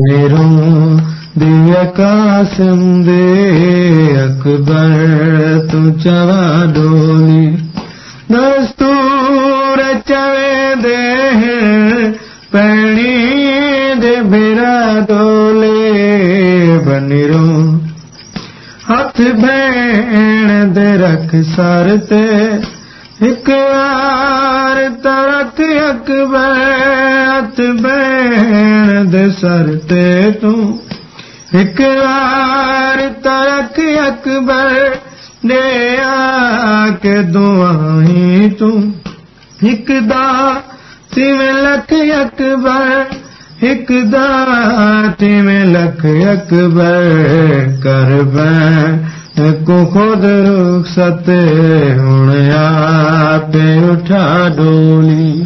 ਬਨੇਰੋਂ ਦਿਵ ਕਾਸਮ ਦੇ ਅਕਬਰ ਤੂੰ ਚਵਾ ਡੋਲੀ। ਦਸਤੂਰ ਚਵੇ ਦੇ ਪੈਣੀ ਦੇ ਬਿਰਾ ਡੋਲੇ ਬਨੇਰੋਂ। ਹੱਥ ਭੈਣ ਦੇ ਰੱਖ ਸਰ ਤੇ ਇੱਕ ਵਾਰ ਤਰਕ ਅਕਬਰ, ਹੱਥ تون هڪ تربر دعا تون هڪ لک اڪبر هڪ توين لک اڪبر ڪرب خود ستي هڻي اٺا ڊولي